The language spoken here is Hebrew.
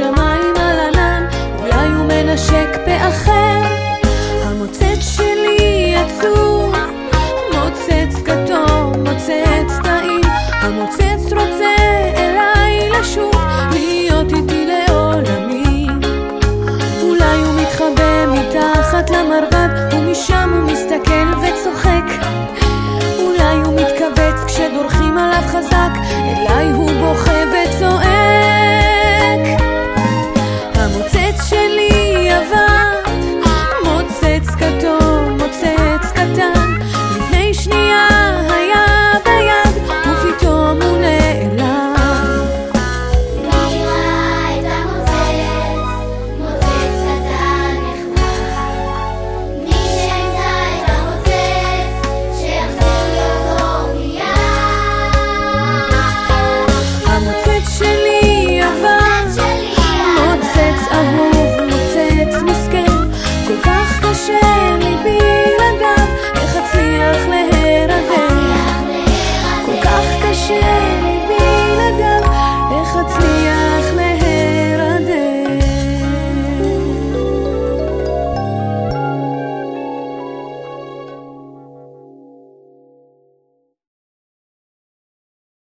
השמיים על ענן, אולי הוא מנשק באחר. המוצץ שלי עצוב, מוצץ כתום, מוצץ טעים, המוצץ רוצה אליי לשוב, להיות איתי לעולמים. אולי הוא מתחבא מתחת למרבד, ומשם הוא מסתכל וצוחק. אולי הוא מתכווץ כשדורכים עליו חזק,